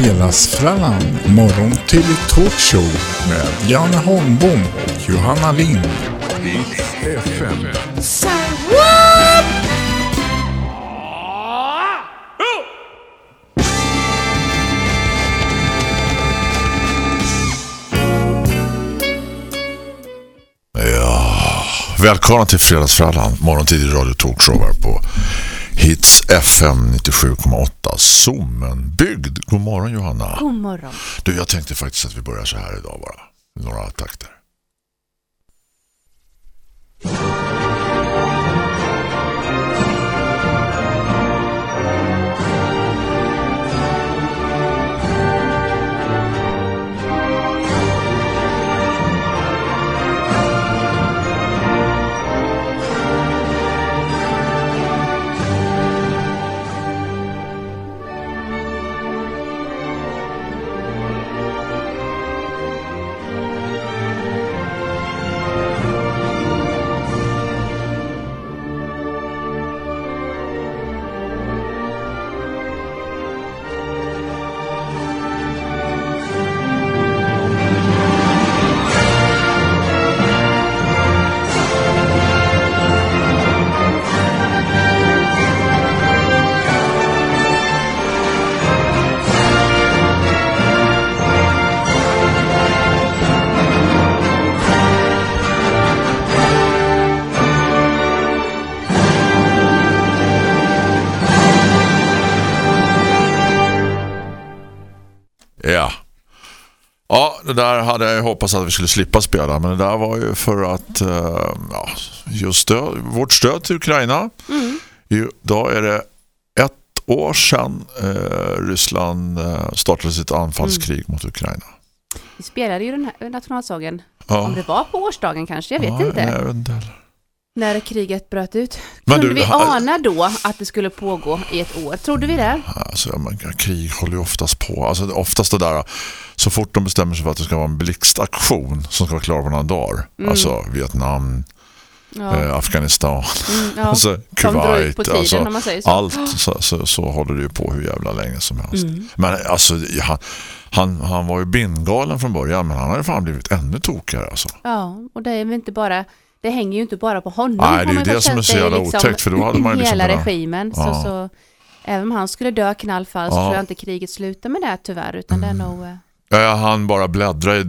Fredagsfrallan, morgon till talkshow med Janne Holmbom och Johanna Lind. FM. Ja, välkomna till Fredagsfrallan, morgontidig radio talkshow här på Hits FM 97,8 Sommenbygd. God morgon Johanna. God morgon. Du, jag tänkte faktiskt att vi börjar så här idag bara. Några takter. Det där hade jag hoppats att vi skulle slippa spela. Men det där var ju för att eh, ja, just stöd, vårt stöd till Ukraina. Ju, då är det ett år sedan eh, Ryssland eh, startade sitt anfallskrig mot Ukraina. Vi spelade ju den här nationalsången. Ja. Om det var på årsdagen kanske, jag vet ja, inte. Jag vet inte heller. När kriget bröt ut. Men Kunde du, vi ana då att det skulle pågå i ett år? Trodde vi det? Alltså, krig håller ju oftast på. Alltså, oftast det där, så fort de bestämmer sig för att det ska vara en blixtaktion som ska vara klar på några dagar. Alltså Vietnam, Ja. eh, Afghanistan, Mm, ja. alltså, Kuwait. tiden alltså, allt så, så, så håller det ju på hur jävla länge som helst. Mm. Men alltså, han, han, han var ju bindgalen från början men han har ju fan blivit ännu tokigare alltså. Ja, och det är väl inte bara... Det hänger ju inte bara på honom. Nej, det är ju det som är så jävla liksom otäckt, för då hade man ju liksom Hela kunnat- regimen. Så, Ja. så, även om han skulle dö knallfall så Ja. tror jag inte kriget slutar med det tyvärr. Utan det är nog... eh, Jag hann bara bläddra i,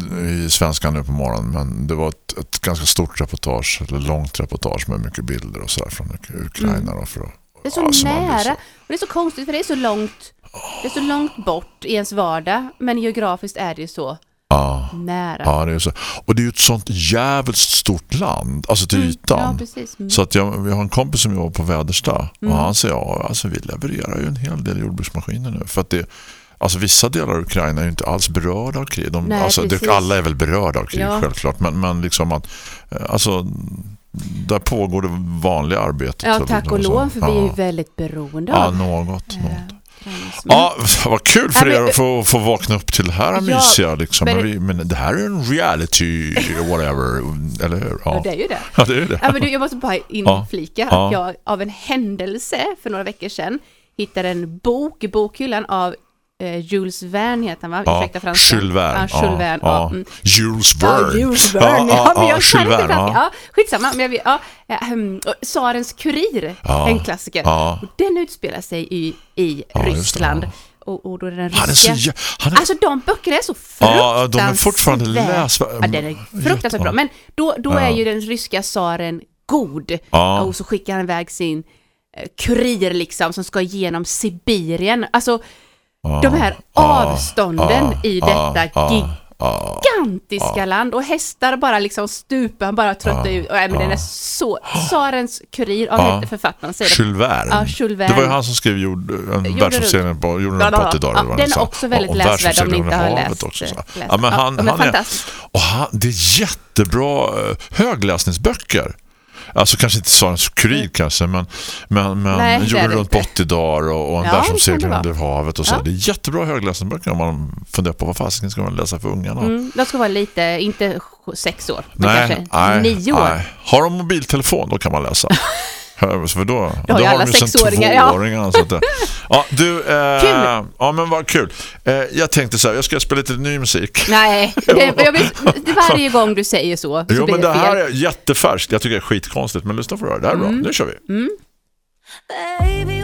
i svenskan nu på morgonen men det var ett, ett ganska stort reportage, eller långt reportage med mycket bilder och så här från Uk- Ukraina. Då, för Det är så så blir nära. så- Och det är så konstigt för det är så långt det är så långt bort i ens vardag. Men geografiskt är det ju så ja, nära. ja, det är så. Och det är ju ett sånt jävligt stort land, alltså till Mm, ytan. Ja. Mm. Så att jag, vi har en kompis som jobbar på Väderstad Mm. och han säger ja, alltså vi levererar ju en hel del jordbruksmaskiner nu för att det Alltså vissa delar av Ukraina är ju inte alls berörda av krig. De, Nej, alltså, det, alla är väl berörda av krig Ja. självklart. Men, men liksom att eh, alltså, där pågår det vanliga arbetet. Ja, tack och så. lov, för vi är ju ja. väldigt beroende Ja, av något. något. Ja, vad kul för er att få, få vakna upp till det här Ja, mysiga. Liksom. Men, men- vi, men det här är en reality, whatever. Eller hur? Ja, det är ju det. ja det är det. Ja, men du, jag måste bara inflika Ja. att jag av en händelse för några veckor sedan hittade en bok i bokhyllan av eh, Jules Verne heter han va? Ja, Ursäkta franska. Jules Verne. Ja, Jules Verne. Ja, ja. mm. Jules Ja, Verne. Jules Verne. Ja, men jag Jules kan inte franska. ja. Ja, skitsamma. Men jag vet, ja, ehm, och Tsarens kurir, Ja. en klassiker. Ja. Och den utspelar sig i, i Ja, Ryssland. ja. Och, och då är den Han är så... ryska... Han är, Alltså de böckerna är så Ja, fruktansvärt... de är fortfarande läsvärda. Ja, den är fruktansvärt bra. Men då, då Ja. är ju den ryska tsaren god. Ja. Och så skickar han iväg sin eh, kurir liksom som ska genom Sibirien. Alltså ja, de här ja, avstånden ja, i detta gigantiska land och hästar bara liksom stupar, han bara tröttar Ja, ut. Och, men den är så... Tsarens kurir, ja, Ja. författaren, säger det. Jules Verne. Ja, Det var ju han som skrev jord, en Jorden världsomseglingen på, jorden ja, 80 dagar. ja, den är också väldigt läsvärd om ni inte har läst, också. Ja, men han, han är, och han, det är jättebra eh, högläsningsböcker. Alltså kanske inte Sarens kurir kanske, men, men, men Nej, det runt inte. 80 dagar och, och en Ja, det världsomsegling kan det under havet och så. Ja. Det är jättebra högläsningsböcker om man funderar på vad fasiken ska man läsa för ungarna. Mm, de ska vara lite, inte sex år, men Nej, kanske nej, nio år. nej. Har de mobiltelefon då kan man läsa. För då, Då har ju alla du sen sexåringar, ja. så att, ja, du, eh, Kul. ja men vad kul. Eh, jag tänkte så här, jag ska spela lite ny musik. Nej, det, jag vill, det varje gång du säger så, så Jo, blir men det det här är jättefärskt. Jag tycker det är skitkonstigt, men lyssna på det här. Det här är bra. Mm. Nu kör vi. Baby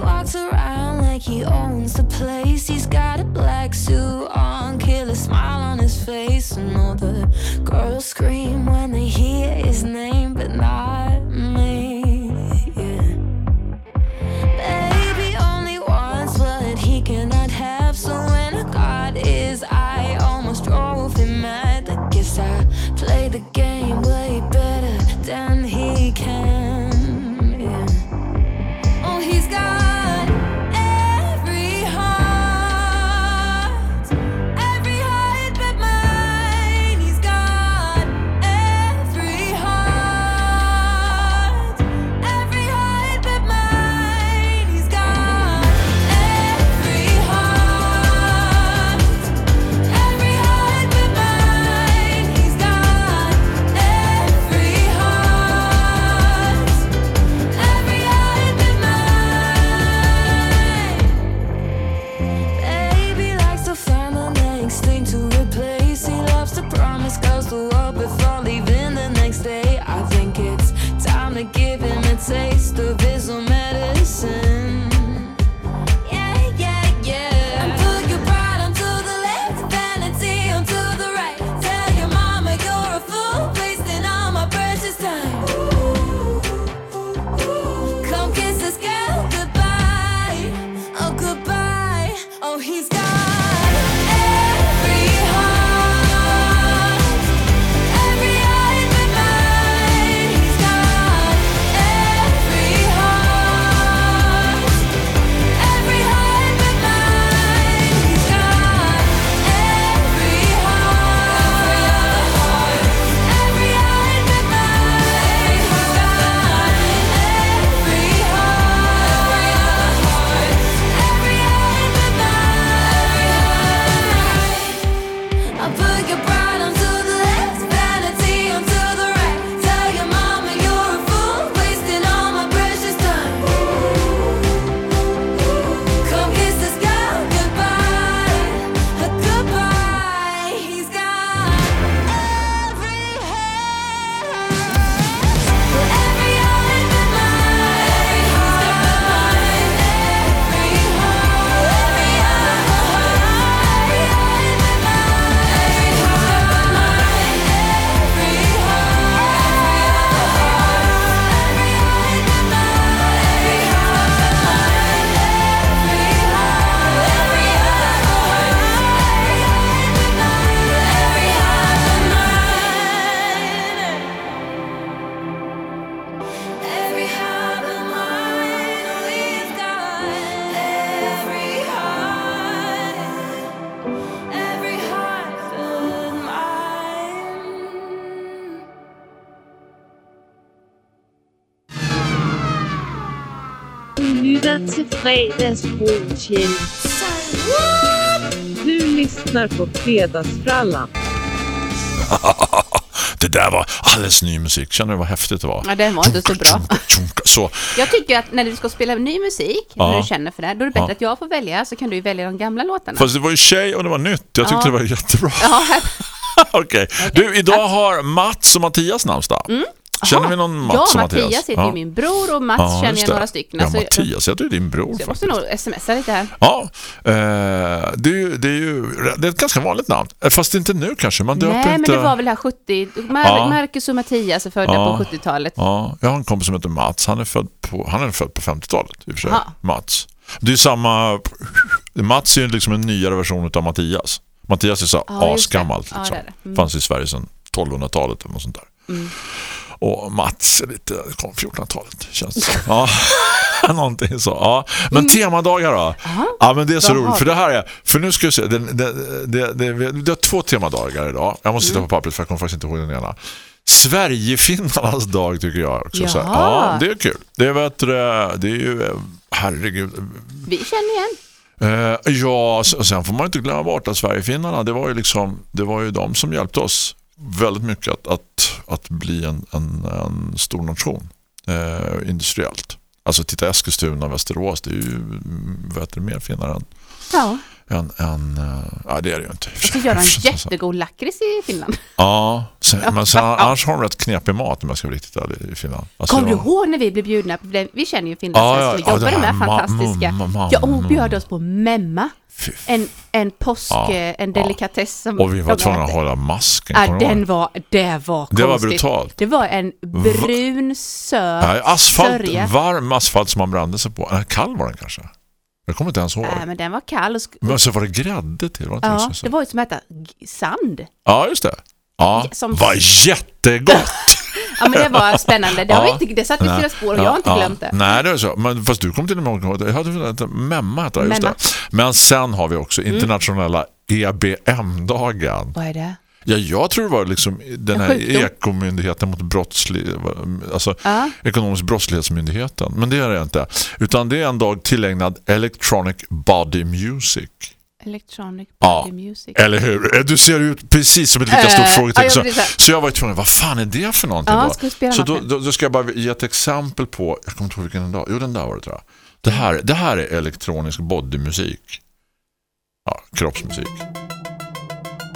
fredagsfrokjell. Du lyssnar på Fredagsfrallan. Det där var alldeles ny musik. Känner du vad häftigt det var? Ja, den var inte så bra. Så, Jag tycker att när du ska spela ny musik, Ja. när du känner för det, då är det bättre Ja. att jag får välja, så kan du välja de gamla låtarna. fast det var ju tjej och det var nytt. Jag tyckte Ja. det var jättebra. Ja. Okej. Du, idag har Mats och Mattias namnsdag. Känner vi någon Mats Ja, och Mattias Mattias? heter ju min bror och Mats Ja, känner jag några stycken. Ja, Alltså, Mattias heter ju din bror. så jag faktiskt. måste nog smsa lite här. Ja, eh, det, är ju, det är ju det är ett ganska vanligt namn. Eh, Fast inte nu kanske. Man döper Nej, men inte... det var väl här 70... Mar- Ja. Marcus och Mattias är födda på 70-talet. Ja, jag har en kompis som heter Mats. Han är född på, han är född på 50-talet i och för sig. Mats. Det är samma... Mats är ju liksom en nyare version av Mattias. Mattias är så Ja, asgammalt. Liksom. det det. Mm. Fanns i Sverige sedan 1200-talet eller något sånt där. Och Mats är lite, kom 1400-talet känns det som. Ja, någonting så. Ja. Men temadagar då? Ja, men det är så Mm. Har roligt. För det här är, för nu ska vi se, det, det, det, det, det har två temadagar idag. Jag måste titta Mm. på pappret för jag kommer faktiskt inte ihåg den ena. Sverigefinnarnas dag tycker jag också. Så här, ja, det är kul. Det är, vet det är ju, herregud. Vi känner igen. Eh, ja, sen får man inte glömma bort att Sverigefinnarna, det var ju liksom, det var ju de som hjälpte oss väldigt mycket att, att, att bli en, en, en stor nation eh, industriellt. Alltså titta Eskilstuna och Västerås, det är ju mm, vet du, mer finare än, Ja. än, än eh, ja det är det ju inte. Och så gör de jättegod lakrits i Finland. Ja, sen, men sen, annars har de rätt knepig mat om jag ska vara riktigt ärlig i Finland. Alltså, Kommer du ihåg när vi blev bjudna? Vi känner ju finländare Ja, ja, så vi ja, jobbade det här med fantastiska. Ja, hon bjöd oss på memma. En, en påsk, Ja, eh, en ja. delikatess som Och vi var tvungna att hålla masken. Ja, den var, det var Det var konstigt. brutalt. Det var en brun, söt Nej, asfalt, sörja. varm asfalt som man brände sig på. Nej, kall var den kanske. Jag kommer inte ens ihåg. Nej, men den var kall. Men så var det grädde till. Var det ja, det var ju som äta sand. Ja, just det. Ja, Som- var jättegott. Ja, men det var spännande. Det, har vi Ja. inte, det satt i fyra spår och jag har inte glömt det. Nej, det är så. Men fast du kom till och med jag hade funderat, memma just Memma. det. Men sen har vi också internationella EBM-dagen. Vad är det? Ja, jag tror det var liksom den En här ekomyndigheten mot brottslig, alltså Ja. ekonomisk brottslighetsmyndigheten. Men det är det inte. Utan det är en dag tillägnad Electronic Body Music. Electronic Ja. Music. Eller hur? Du ser ut precis som ett lika Eh, stort ja, frågetecken. jag så, så jag var tvungen, vad fan är det för någonting Ja, då? så då, då, då ska jag bara ge ett exempel på, jag kommer inte ihåg vilken dag. Jo, den där var det tror jag. Det här, det här är elektronisk bodymusik. Ja, kroppsmusik.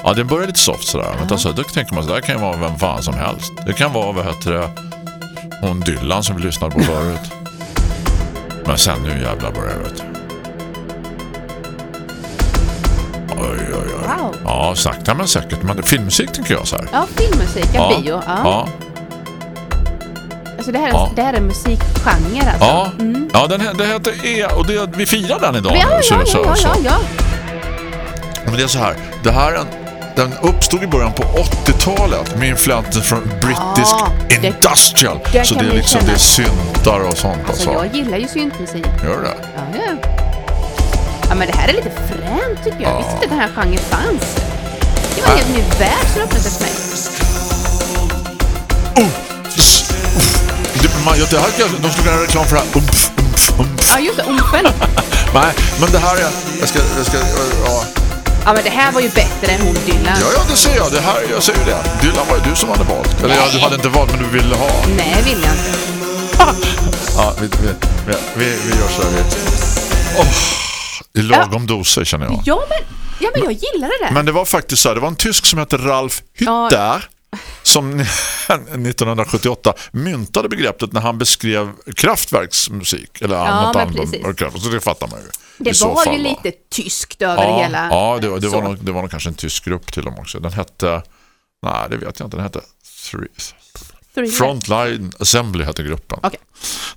Ja, den börjar lite soft sådär. Men alltså, då tänker man så där kan ju vara vem fan som helst. Det kan vara, vad heter det, hon Dylan som vi lyssnade på förut. Men sen nu jävlar börjar det, Oj, oj, oj. Wow. Ja, sakta men säkert. Men filmmusik tänker jag så här. Ja, filmmusik, ja, bio. Ja. ja. Alltså det här, är, Ja. det här är musikgenre alltså. Ja, ja den, he- det heter E och det, vi firar den idag. Ja, nu, så- ja, så- ja, ja, så. ja, ja. Men det är så här, det här är en, den uppstod i början på 80-talet med influenser från brittisk det- industrial. det så det är liksom känna. det är syntar och sånt. Alltså Alltså, jag gillar ju syntmusik. Gör det? Ja, ja. Ja, men det här är lite fränt tycker jag. Jag visste inte att den här genren fanns. Det var en helt ny värld som öppnade sig för mig. S- uff. Det, man, jag, det här, de skulle göra reklam för det här. Umf, umf, umf. Ja, just det, umfen. Nej, men det här är... Jag ska... Jag ska ja. Ja, men det här var ju bättre än hon Dylan. ja, ja, det ser jag. Det här, jag säger ju det. Dylan var ju du som hade valt. Eller ja, du hade inte valt, men du ville ha. Nej, vill jag inte. Ja, vi, vi, vi, vi, vi gör så här. Oh, I lagom doser känner jag. Ja, men, ja, men jag gillade det. Men det var faktiskt så här, det var en tysk som hette Ralf Hütter som 1978 myntade begreppet när han beskrev kraftverksmusik. Eller Ja, något annat. Så det fattar man ju. Det var fall, ju va? lite tyskt över Ja, hela. ja det, var- det, var nog, det var nog kanske en tysk grupp till dem också. Den hette, nej det vet jag inte, den hette Three, Thriller. Frontline Assembly hette gruppen. Okej.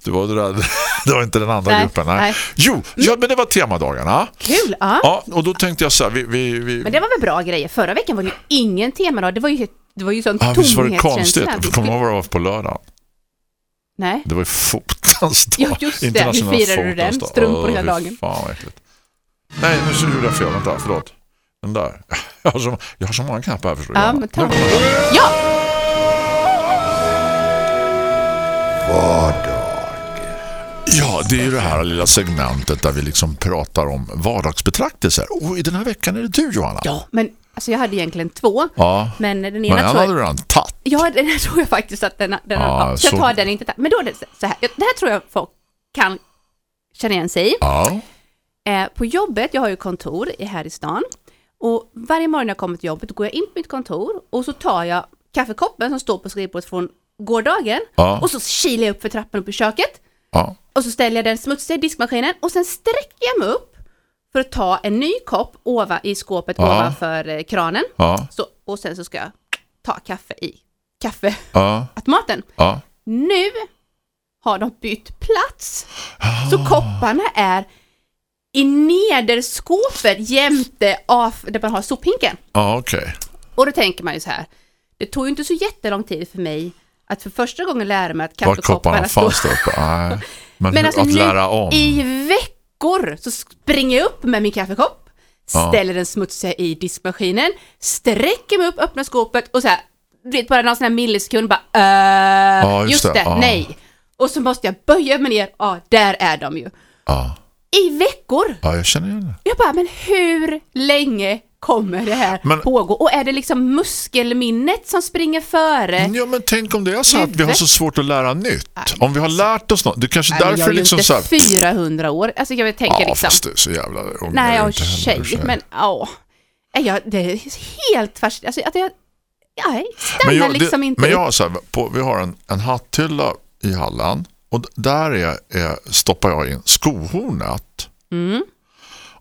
Det, var det, där, det var inte den andra Nej, gruppen. Nej. nej. Jo, ja, men det var temadagarna. Kul, ja. Ja, och då tänkte jag så här, vi, vi, vi, Men det var väl bra grejer. Förra veckan var det ju ingen temadag. Det var ju, det var ju sån Ja, visst var det tomhetskänsla. konstigt? Kommer du ihåg vad det var på lördagen? Nej. Det var ju fotans dag. Ja, just det. Hur firade du den? Strumpor hela dagen. Fan äckligt. Nej, nu så gjorde jag fel. Vänta, förlåt. Den där. Jag har så, jag har så många knappar här förstår Ja, jag. men ta Nu kommer den. Ja! Ja, det är ju det här lilla segmentet där vi liksom pratar om vardagsbetraktelser. Och i den här veckan är det du, Johanna. Ja, men alltså jag hade egentligen två. Ja. Men den Men ena en tror hade jag... du redan tagit. Ja, den här tror jag faktiskt att den... den Ja, ja, så jag tar den inte. Men då är det så här. Det här tror jag folk kan känna igen sig i. Ja. Eh, på jobbet, jag har ju kontor i- här i stan. Och varje morgon när jag kommer till jobbet går jag in på mitt kontor och så tar jag kaffekoppen som står på skrivbordet från gårdagen Ja. och så kilar jag upp för trappan upp i köket Ja. och så ställer jag den smutsiga i diskmaskinen och sen sträcker jag mig upp för att ta en ny kopp ovan, i skåpet Ja. ovanför eh, kranen. Ja. Så, och sen så ska jag ta kaffe i kaffeautomaten. Ja. Nu har de bytt plats. Så kopparna är i nederskåpet jämte av där man har sophinken. Ja, okej. Och då tänker man ju så här. Det tog ju inte så jättelång tid för mig att för första gången lära mig att Var kopparna kaffekopparna står... Nej. Men, Men alltså att lära om. i veckor så springer jag upp med min kaffekopp, Ja. ställer den smutsiga i diskmaskinen, sträcker mig upp, öppnar skåpet och så här, du vet bara någon sån här millisekund bara, äh, Ja, just just, det. det, Ja. nej. Och så måste jag böja mig ner, ja, där är de ju. Ja. I veckor. ja, jag känner igen det. Jag bara, men hur länge kommer det här Men- pågå? Och är det liksom muskelminnet som springer före? Ja, men tänk om det är så att vi har så svårt att lära nytt. Om vi har lärt oss något. Det kanske Nej, därför jag är liksom inte så här... 400 år. Alltså jag tänker Ja, liksom... fast det är så jävla ung Nej, jag jag är heller, tjej, men ja. Jag, det är helt fascinerande. Alltså, att jag, nej, stannar Men, jag, liksom det, inte. men jag har så här, på, vi har en, en hatthylla i hallen och där är, är, stoppar jag in skohornet. Mm.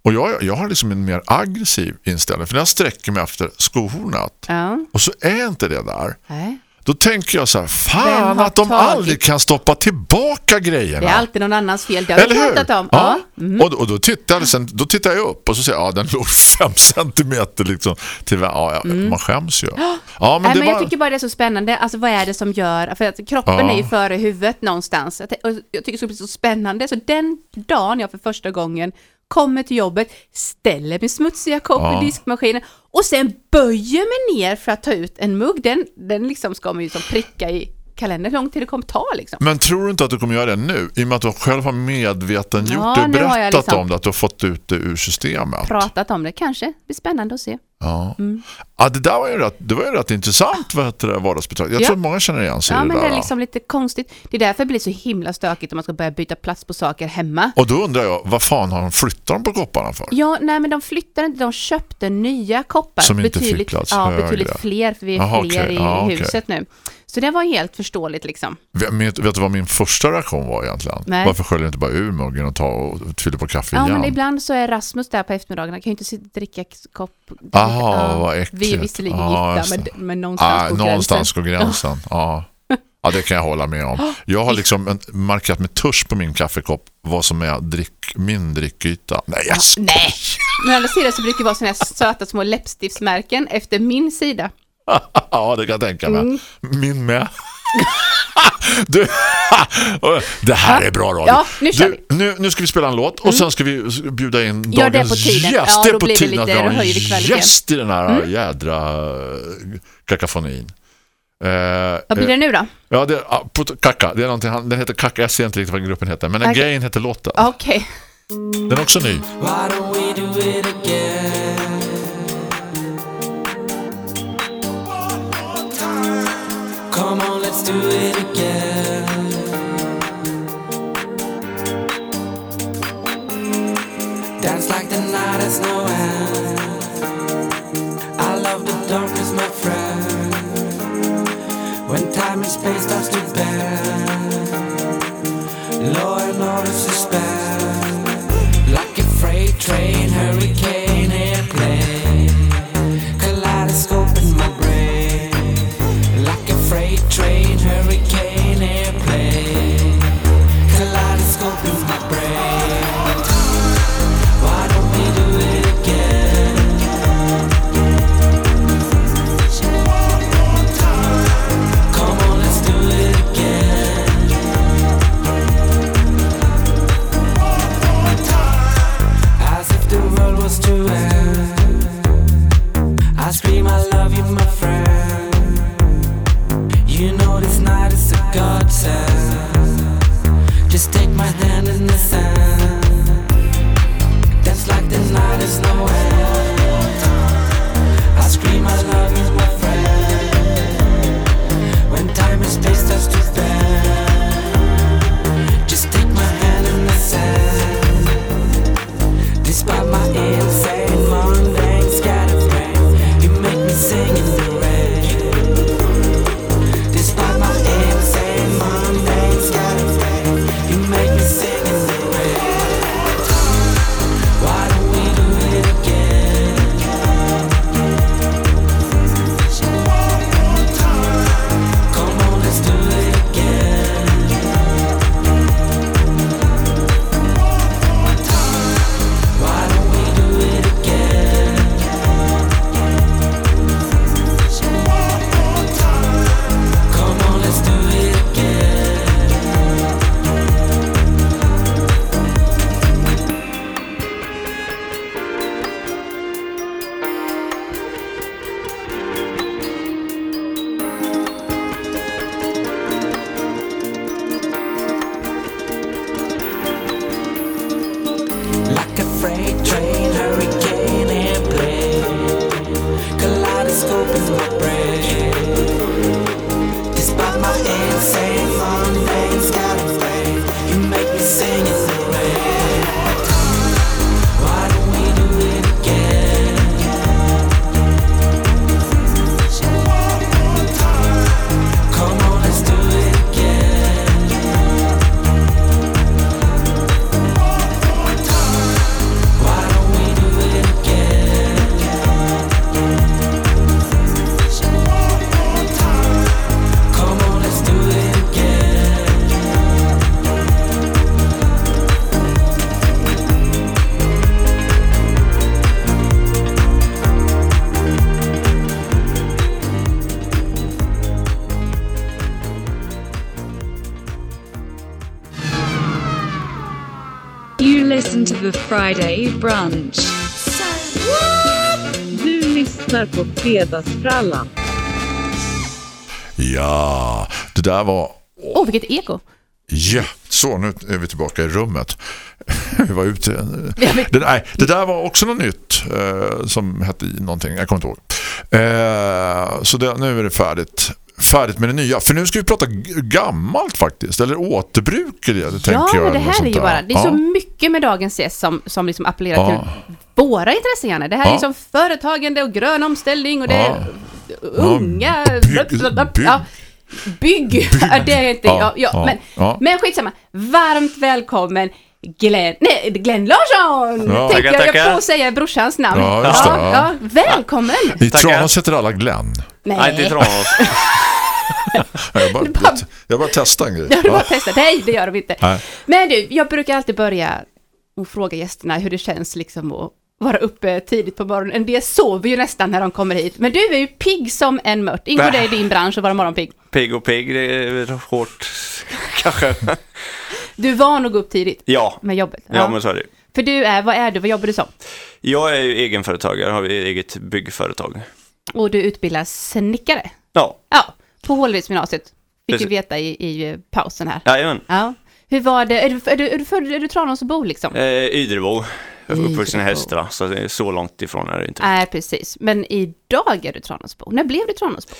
Och jag, jag har liksom en mer aggressiv inställning för när jag sträcker mig efter skohornet Ja, och så är inte det där. nej. Då tänker jag så här, fan att de tagit- aldrig kan stoppa tillbaka grejerna. Det är alltid någon annans fel. Det har vi Eller hur? pratat om. Ja. Ja. Mm. Och, och då tittar jag, sen, då tittar jag upp och så säger jag, ja den låg fem centimeter liksom till ja, ja, man skäms ju. Ja, men Mm. Nej, men jag tycker bara det är så spännande. Alltså vad är det som gör, för att kroppen Ja. är ju före huvudet någonstans. Jag, och jag tycker det bli så spännande. Så den dagen jag för första gången kommer till jobbet, ställer min smutsiga kopp Ja. i diskmaskinen och sen böjer mig ner för att ta ut en mugg. Den, den liksom ska man ju som pricka i kalendern. Hur lång tid det kommer ta liksom. Men tror du inte att du kommer göra det nu? I och med att du själv har medvetengjort Ja, det berättat liksom om det, att du har fått ut det ur systemet. Pratat om det kanske. Det blir spännande att se. Ja. Mm. ja, det där var ju rätt, det var ju rätt intressant vad heter det. Jag Ja. tror att många känner igen sig Ja, i det men där. det är liksom lite konstigt. Det är därför det blir så himla stökigt om man ska börja byta plats på saker hemma. Och då undrar jag, vad fan har de flyttat dem på kopparna för? Ja, nej men de flyttar inte, de köpte nya koppar. Som inte fick betydligt, plats Ja, högre. betydligt fler, för vi är Jaha, fler okej. i Ja, huset nu. Så det var helt förståeligt liksom. Vet, vet du vad min första reaktion var egentligen? Nej. Varför sköljer du inte bara ur muggen och ta och fyller på kaffe Ja, igen? men ibland så är Rasmus där på eftermiddagarna, kan ju inte sitta och dricka kopp. Aha, Ja, vad äckligt. Vi är visserligen Ja, gifta, men, men någonstans Ah, går någonstans gränsen. går gränsen. Ja. ja, det kan jag hålla med om. Jag har liksom markerat med tusch på min kaffekopp vad som är drick, min drickyta. Nej, jag skojar. Nej, men å andra sidan så brukar det vara sådana här söta små läppstiftsmärken efter min sida. Ja, det kan jag tänka mig. Mm. Min med. du, det här är bra radio. Ja, nu du, nu, nu ska vi spela en låt och sen ska vi bjuda in det dagens på tiden. gäst. Ja, det är på tiden att vi har en gäst i den här jädra eh, kakafonin. Eh, Vad blir det nu då? Ja, det, på, Kaka. Det är någonting, den heter Kaka. Jag ser inte riktigt vad gruppen heter. Men Okej. Again heter låten. Okej. Den är också ny. Why don't we do it again? Do it Friday brunch. Du lyssnar på Fredagsfrallan. Ja, det där var... Åh, vilket eko. Ja, så nu är vi tillbaka i rummet. vi var ute. Det, nej, det där var också något nytt eh, som hette någonting, jag kommer inte ihåg. Eh, så det, nu är det färdigt. Färdigt med det nya. För nu ska vi prata gammalt faktiskt. Eller återbruk det, tänker Ja, jag. men det eller något här är ju bara, det är ja. så mycket med dagens gäst som, som liksom appellerar Ja. till våra intressen. Janne. Det här Ja. är som företagande och grön omställning och det Ja. är unga... bygg- bygg. Ja, bygg. Det är inte... Ja, Ja, men, ja. men skitsamma. Varmt välkommen Glenn, nej, Glenn Larsson! Ja. Tänkte Tackar, jag, jag tackar. får säga brorsans namn. Ja, det, ja. ja, välkommen! I. Tranås heter alla Glenn. Nej, inte i Tranås. Jag bara, bara- jag bara testar en grej. Ja, du bara Ja. testat. Nej, det gör de inte. Nej. Men du, jag brukar alltid börja och fråga gästerna hur det känns liksom att vara uppe tidigt på morgonen. En del sover ju nästan när de kommer hit. Men du är ju pigg som en mört. Ingår det i din bransch att vara morgonpigg? Pigg och pigg, det är hårt kanske. Du är van att gå upp tidigt Ja, med jobbet. ja men så är det. För du är, vad är du, vad jobbar du som? Jag är ju egenföretagare, har vi eget byggföretag. Och du utbildar snickare. Ja, Ja, på Hålvidsgymnasiet. Fick vi veta i, i pausen här. jajamän. Ja. Hur var det? Är du, är du, är du född, är du Tranåsbo liksom? Eh, Ydrebo, uppvuxen i Hästra, så så långt ifrån är det inte. Nej, precis. Men idag är du Tranåsbo. När blev du Tranåsbo?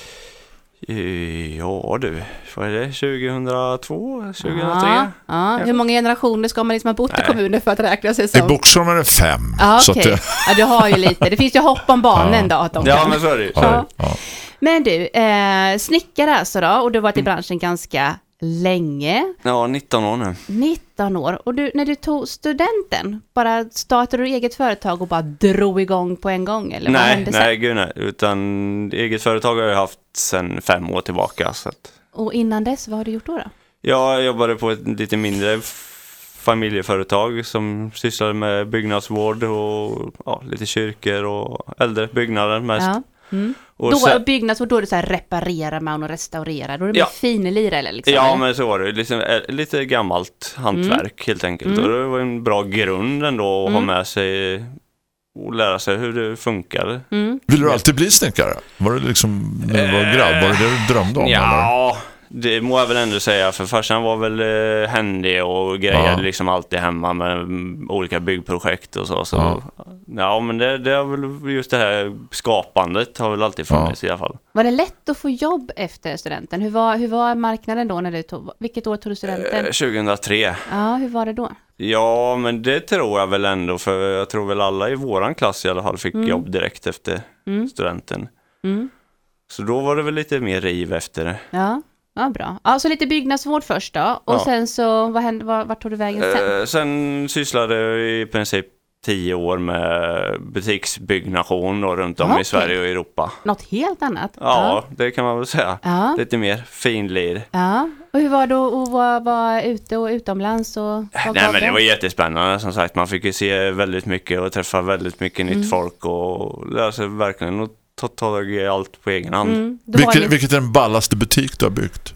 Eh, Ja du, vad är det, 2002, 2003? Ja, ja. Hur många generationer ska man liksom ha bott i kommunen för att räkna sig I som? Boxholm är det fem. Ja, så att Ja, du har ju lite. Det finns ju hopp om banen då. Att de Ja kan. men så är det ju. ja, ja. Men du, eh, snickare alltså då, och du har varit i Mm. branschen ganska länge, Ja, 19 år nu. 19 år. Och du, när du tog studenten, bara startade du eget företag och bara drog igång på en gång? Eller vad Nej, hände sen? nej gud nej. Utan eget företag har jag haft sedan fem år tillbaka. Så att Och innan dess, vad har du gjort då? då? Jag jobbade på ett lite mindre familjeföretag som sysslade med byggnadsvård och ja, lite kyrkor och äldre byggnader mest. Ja. Mm. Och då, sen- byggnads, och då är det så här reparerar man och restaurerar, då är det Ja. finlir eller liksom? Ja, eller? men så var det. Liksom, eh, lite gammalt hantverk helt enkelt. Mm. Och det var en bra grund ändå att ha med sig och lära sig hur det funkar. Mm. Vill du alltid bli snickare? Var det liksom när du var grabb? Var det det du drömde om? Eller? Ja, det må jag väl ändå säga. För farsan var väl eh, händig och grejade Ja. liksom alltid hemma med mm, olika byggprojekt och så. så Ja. ja. men det, det har väl just det här skapandet har väl alltid funnits i alla fall. Var det lätt att få jobb efter studenten? Hur var, hur var marknaden då när du tog, vilket år tog du studenten? Eh, 2003. Ja, hur var det då? Ja, men det tror jag väl ändå. För jag tror väl alla i våran klass i alla fall fick jobb direkt efter studenten. Mm. Så då var det väl lite mer riv efter det. Ja, ja bra. Ja, så lite byggnadsvård först då. Och Ja. sen så, vad hände, var, vart tog du vägen sen? Eh, sen sysslade jag i princip tio år med butiksbyggnation då, runt om Okej. i Sverige och Europa. Något helt annat? Ja, det kan man väl säga. Ja. Lite mer finlir. ja. Och hur var det att vara, vara ute och utomlands och vad Nej men det var jättespännande som sagt. Man fick ju se väldigt mycket och träffa väldigt mycket Mm. nytt folk och lära sig verkligen att ta tag i allt på egen hand. Mm. Vilket, ju- vilket är den ballaste butik du har byggt?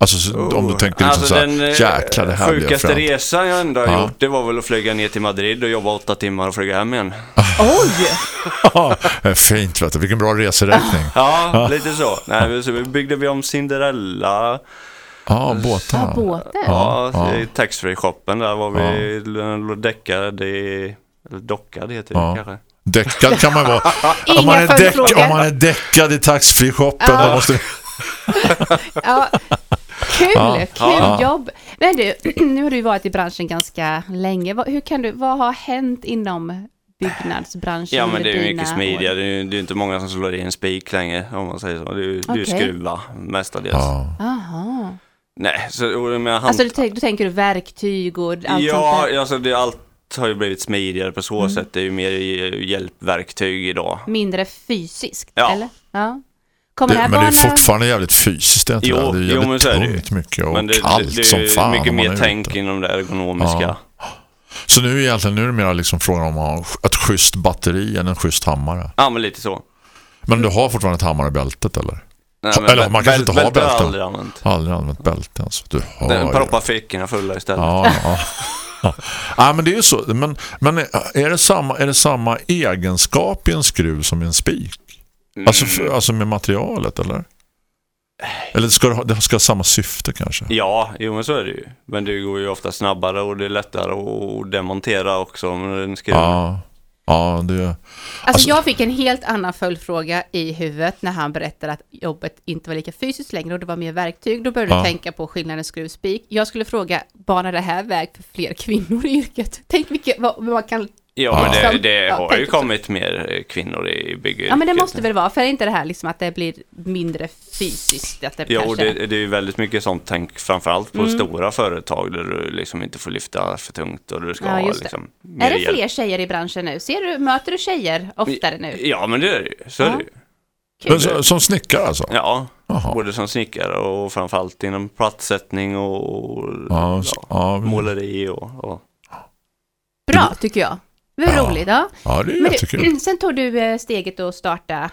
Alltså så, om du tänker liksom Alltså, så här, den eh, jäklar det här sjukaste resan jag ändå har Ja. gjort, det var väl att flyga ner till Madrid och jobba åtta timmar och flyga hem igen. Oj! Ja, det är Fint vet du, vilken bra reseräkning. Ja, lite så. Nej, så byggde vi om Cinderella. Ja, båtar. Ja, båten. Ja, ja. i taxfree-shoppen där var vi ja. däckade i, eller dockad heter det Ja. kanske. Däckad kan man vara. Om, man är däck, om man är däckad i taxfree-shoppen Ja. måste Ja. Kul, Ja, kul ja. jobb. Men du, nu har du varit i branschen ganska länge. Vad, hur kan du, vad har hänt inom byggnadsbranschen? Ja men det är mycket smidigare, det är ju det är inte många som slår i en spik längre om man säger så. Det är ju det är skruva mestadels. Ja. Aha. Nej, så med hand... Alltså du, tänk, du tänker du verktyg och allt sånt ja, där? alltså det, allt har ju blivit smidigare på så Mm. sätt. Det är ju mer hjälpverktyg idag. Mindre fysiskt, Ja. eller? Ja. Kommer det Det, här men det är fortfarande jävligt fysiskt. Det Jo, det? är jo, jävligt men så är det ju. mycket och Men det, kallt det, det som är fan. mycket mer tänk ute. inom det ergonomiska. Ja. Så nu är egentligen nu är det mer liksom frågan om att ha ett schysst batteri än en schysst hammare. Ja, men lite så. Men du har fortfarande ett hammare i bältet eller? Nej, men eller man kanske inte har bälte aldrig använt. Aldrig använt bälte alltså. Du har Den proppar fickorna fulla istället. Ja, ja. Ja, men det är ju så. Men, men är, det samma, är det samma egenskap i en skruv som i en spik? Alltså, för, alltså med materialet, eller? Eller ska det, ha, det ska ha samma syfte kanske? Ja, jo men så är det ju. Men det går ju ofta snabbare och det är lättare att demontera också med en skruv. Ja, ja det... Alltså, Alltså- jag fick en helt annan följdfråga i huvudet när han berättade att jobbet inte var lika fysiskt längre och det var mer verktyg. Då började Ja. jag tänka på skillnaden skruvspik. Jag skulle fråga, banar det här väg för fler kvinnor i yrket? Tänk vilket, vad man kan... Ja, men det, det har ju kommit mer kvinnor i bygget. Ja men det måste väl vara, för är inte det här liksom att det blir mindre fysiskt? Att det Jo, kanske... det, det är ju väldigt mycket sånt tänk, framförallt Mm. på stora företag där du liksom inte får lyfta för tungt och du ska Ja, ha liksom mer Är det hjälp. fler tjejer i branschen nu? Ser du, möter du tjejer oftare nu? Ja, men det är det ju. Så är Ja. det ju. Men så, som snickare alltså? Ja, Jaha. både som snickare och framförallt inom plattsättning och, och Ja, ja, måleri och, och Bra tycker jag. Det var Ja. roligt. Ja. Ja, det är Men jättekul. du, sen tog du eh, steget att starta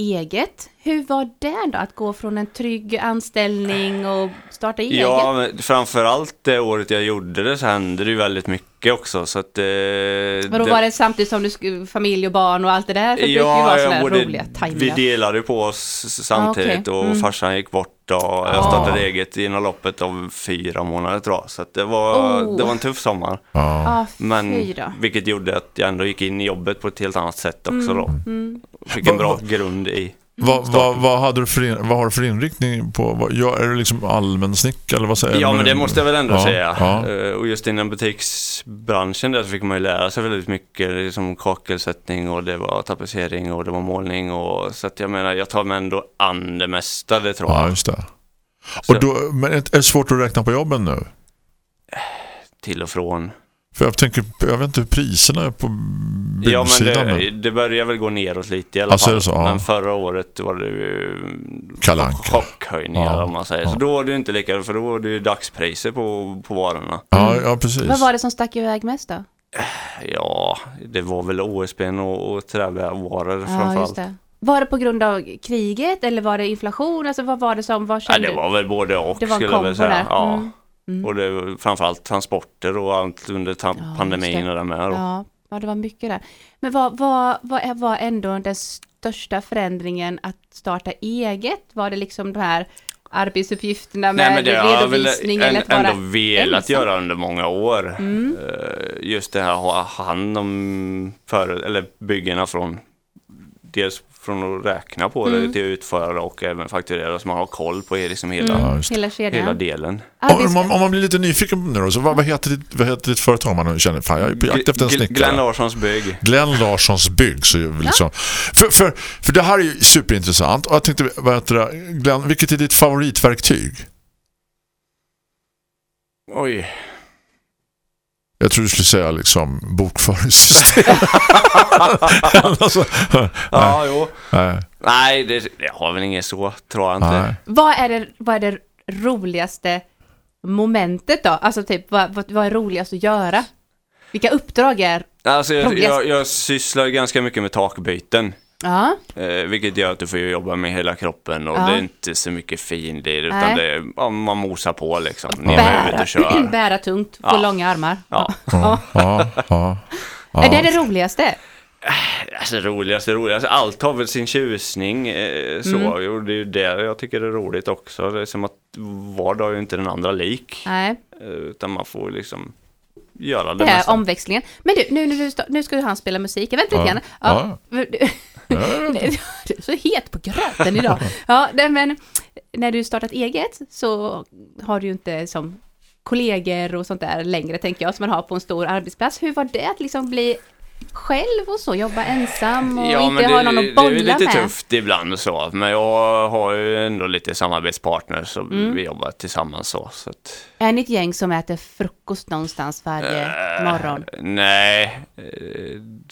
eget. Hur var det då? Att gå från en trygg anställning och starta eget? Ja, framförallt det året jag gjorde det så hände det ju väldigt mycket också så att... Eh, Vadå, var det samtidigt som du familj och barn och allt det där? För det brukar ju vara sådana både- roliga vi delade på oss s- samtidigt okej. och Mm. farsan gick bort och jag startade eget inom loppet av fyra månader tror jag. Så att det, var, Oh. det var en tuff sommar. Ja. Ja, Men då. vilket gjorde att jag ändå gick in i jobbet på ett helt annat sätt också då. Mm. Fick en bra grund i. Vad, vad, vad, hade du för, vad har du för inriktning på? Vad, ja, är du liksom allmän snick eller vad säger du? Ja men det måste jag väl ändå Ja, säga. ja. Eh, Och just inom butiksbranschen där så fick man ju lära sig väldigt mycket. Liksom kakelsättning och det var tapetsering och det var målning. Och, så att jag menar jag tar mig ändå an det mesta det tror Ja, jag. just det. Så, Och då, men är det svårt att räkna på jobben nu? till och från. För jag tänker, jag vet inte hur priserna är på Ja men byggsidan det, det börjar väl gå neråt lite i alla Alltså, fall. det så? Ja. Men förra året var det ju chockhöjningar Ja. om man säger. Ja. Så då var det ju inte lika, för då var det ju dagspriser på, på varorna. Ja, ja, precis. Vad var det som stack iväg mest då? Ja, det var väl OSBn och, och trävaror Ja, just framförallt. det. Var det på grund av kriget eller var det inflation? Alltså vad var det som, vad Ja, kände det du? var väl både och Det var skulle jag kombo säga. där. Ja. Mm. Och det var framförallt transporter och allt under ta- Ja, pandemin och det med. Ja, ja, det var mycket där. Men vad, vad, vad är- var ändå den största förändringen att starta eget? Var det liksom de här arbetsuppgifterna med Nej men det har jag väl redovisning en, ändå velat ensam? göra under många år. Mm. Eh, Just det här att ha hand om för, eller byggena från dels från att räkna på Mm. det till att utföra och även fakturera så man har koll på liksom hela, Mm, det. hela hela delen. Arbets- Om man, om man blir lite nyfiken på det då, så vad, vad, heter ditt, vad heter ditt företag om man nu känner, fan jag är på jakt efter en snickare. Glenn Larssons bygg. Glenn Larssons bygg. Så liksom, för, för, för det här är ju superintressant. Och jag tänkte, vad heter det, Glenn, vilket är ditt favoritverktyg? Oj. Jag tror du skulle säga liksom bokföringssystem. alltså, Ja, jo. nej, Nej, det, det har väl inget så, tror jag inte. nej. Vad är det, vad är det roligaste momentet då? Alltså typ, vad, vad, vad är roligast att göra? Vilka uppdrag är... Alltså, jag, Roligast. jag, jag sysslar ganska mycket med takbyten. Ja, Eh, vilket gör att du får jobba med hela kroppen och Ja. det är inte så mycket finlir utan Nej. det är, ja, man mosar på liksom. Ner med huvudet bära, och kör. bära tungt, få Ja. långa armar. Ja. Ja, ja, ja, ja. Är det det roligaste? Alltså roligaste, roligaste. Allt har väl sin tjusning. Eh, så. Mm. Jo, det är ju det jag tycker är roligt också. Det är som att var dag är ju inte den andra lik. Nej, Eh, utan man får liksom göra det det här mesta. omväxlingen. Men du, nu, nu, nu ska ju han spela musik. Jag väntar lite Ja. grann. Ja. Nej, Du är så het på gröten idag. Ja, men när du startat eget så har du ju inte som kollegor och sånt där längre, tänker jag, som man har på en stor arbetsplats. Hur var det att liksom bli själv och så, jobba ensam och Ja, inte men det, ha någon att det är bolla ju lite med? tufft ibland så. Men jag har ju ändå lite samarbetspartners som Mm. vi jobbar tillsammans så. så att, Är ni ett gäng som äter frukost någonstans varje Eh, morgon? Nej, eh,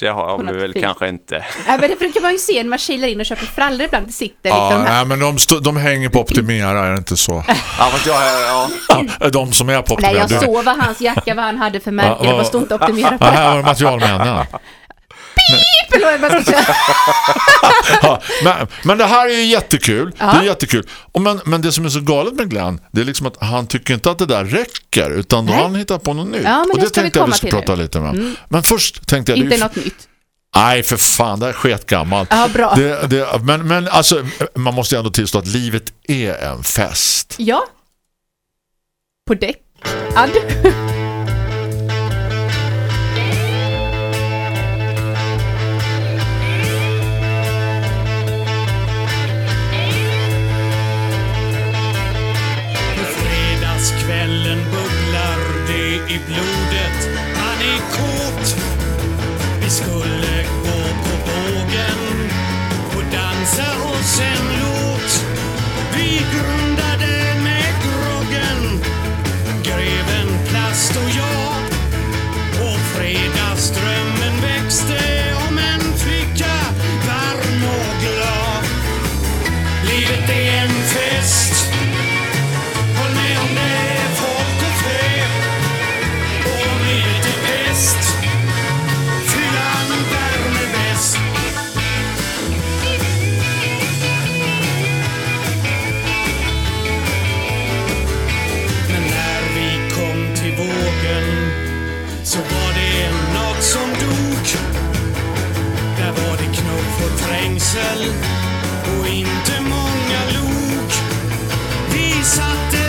det har vi väl fint. kanske inte. Ja, men det brukar man ju se när man kilar in och köper frallor ibland. Det sitter Ja, liksom här. nej, men de, de hänger på Optimera, är det inte så? Ja, fast jag, ja, Ja, de som är på Optimera. Nej, jag såg vad hans jacka, vad han hade för märke. Det var stort optimerat på Ja, det. här har du materialmännen. Eller vad ska. Ja, men, men det här är ju jättekul. Ja. Det är jättekul. Och men, men det som är så galet med Glenn, det är liksom att han tycker inte att det där räcker, utan då han hittat på något nytt. Ja, men och det tänkte jag vi skulle prata nu. lite med. Mm. Men först tänkte jag... Inte ju- något nytt. Nej, för fan, det är sketgammalt. Ja, bra. Det, det, men, men alltså, man måste ju ändå tillstå att livet är en fest. Ja. På däck. Ad. i blodet. Han är kåt. Vi skulle gå på bågen och dansa hos en stängsel Och inte många lok vi satte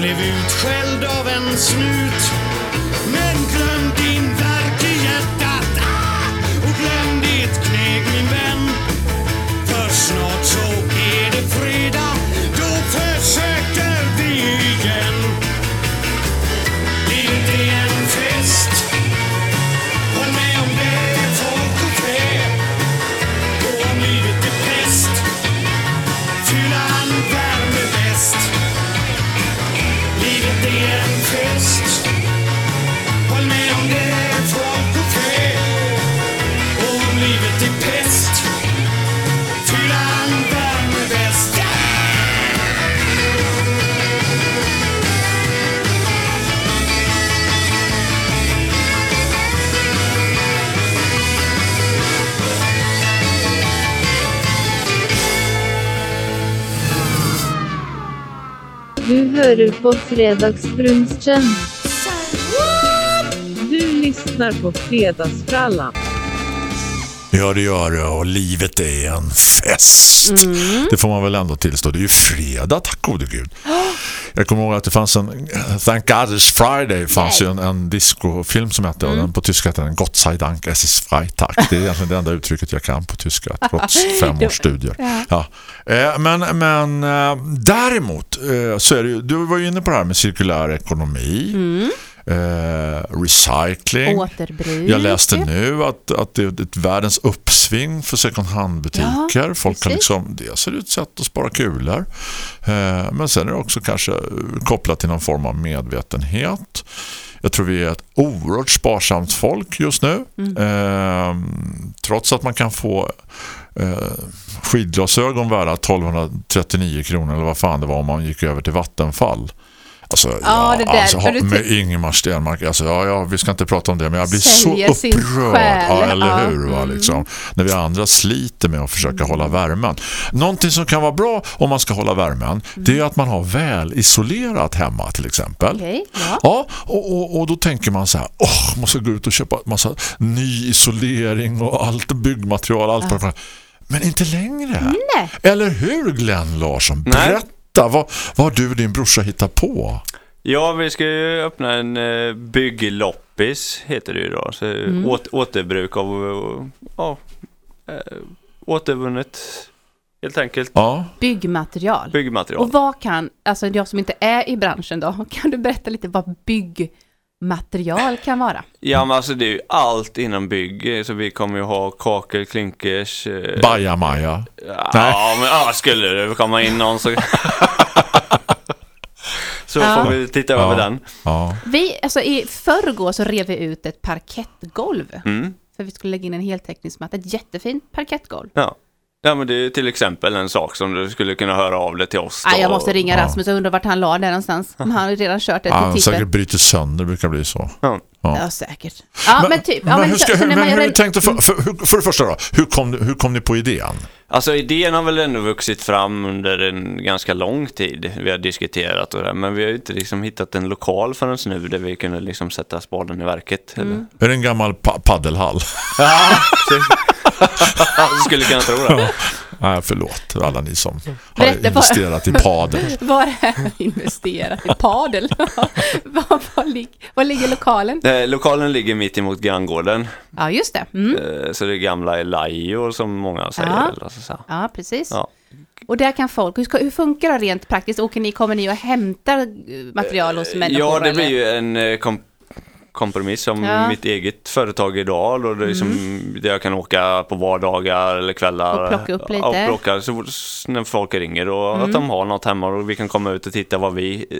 Blev utskälld av en snut. Men Du på Fredagsbrunchen. Du lyssnar på Fredagsfrallan. Ja, det gör det. Och livet är en fest. Mm. Det får man väl ändå tillstå. Det är ju fredag, tack gode gud. Jag kommer ihåg att det fanns en Thank God It's Friday fanns ju en, en discofilm som hette och den på tyska heter den Gott sei Dank es ist Freitag. Det är egentligen det enda uttrycket jag kan på tyska trots fem års studier. Ja. Eh, men men eh, däremot eh, så är det ju, du var ju inne på det här med cirkulär ekonomi. Eh, recycling. Återbruk. Jag läste nu att, att det är ett världens uppsving för second hand-butiker. Ja, Folk kan liksom, dels är det ett sätt att spara kulor. Eh, men sen är det också kanske kopplat till någon form av medvetenhet. Jag tror vi är ett oerhört sparsamt folk just nu. Mm. Eh, trots att man kan få eh, skidglasögon värda 1239 kronor eller vad fan det var om man gick över till Vattenfall. Alltså, Ja, det där, alltså, du med Ingemar Stenmark alltså, ja, ja, vi ska inte prata om det men jag blir Säljer så sin upprörd själ, ja, eller ja. hur va, Mm. liksom, när vi andra sliter med att försöka hålla värmen någonting som kan vara bra om man ska hålla värmen det är att man har väl isolerat hemma till exempel Okej, ja. Ja, och, och, och då tänker man så här, åh, måste gå ut och köpa massa ny isolering och allt byggmaterial, allt det. Men inte längre. Nej. Eller hur Glenn Larsson? Nej. Berätta, vad, vad har du och din brorsa hittat på? Ja, vi ska ju öppna en eh, byggloppis heter det ju då. Så Mm. åt, återbruk av eh, ja, eh, återvunnet helt enkelt Ja, Byggmaterial. byggmaterial. Och vad kan, alltså jag som inte är i branschen då, kan du berätta lite vad byggmaterial kan vara? Ja, men alltså det är ju allt inom bygg. Så vi kommer ju ha kakel, klinkers. Eh, Bajamaja. ja, Nej. men ja, skulle det komma in någon så... så Ja. får vi titta Ja. över den. Ja. Vi, alltså i förrgår så rev vi ut ett parkettgolv. Mm. För vi skulle lägga in en heltäckningsmatta, ett jättefint parkettgolv. Ja. Ja, men det är till exempel en sak som du skulle kunna höra av dig till oss. Då. jag måste ringa Ja. Rasmus och undra vart han la det någonstans. Han har redan kört det Ja, till säkert tippen. bryter sönder, det brukar bli så. Ja. Ja. Ja, säkert. Ja, men, typ. Ja, men men hur, ska, hur, men hur en, tänkte för, för, hur- för det första då, hur kom, hur kom ni på idén? Alltså idén har väl ändå vuxit fram under en ganska lång tid. Vi har diskuterat och det, men vi har ju inte liksom hittat en lokal förrän nu där vi kunde liksom sätta spaden i verket. Mm. Eller? Är det en gammal pa paddelhall? Ja, skulle kunna tro det. Nej, förlåt alla ni som har Berätta investerat i padel. Var är investerat i padel? var, var, lig, var ligger lokalen? Eh, lokalen ligger mitt emot granngården. Ja, just det. Mm. Eh, så det är gamla Elaio som många säger. Ja. Eller så, så. här. Ja, precis. Ja. Och där kan folk, hur, ska, hur funkar det rent praktiskt? Åker ni, kommer ni och hämtar eh, material hos människor? Ja, det blir eller? ju en eh, kom kompromiss som Ja. mitt eget företag idag. Då det är liksom, där jag kan åka på vardagar eller kvällar. Och plocka upp lite. Och plocka så, när folk ringer och Mm. att de har något hemma och vi kan komma ut och titta vad vi eh,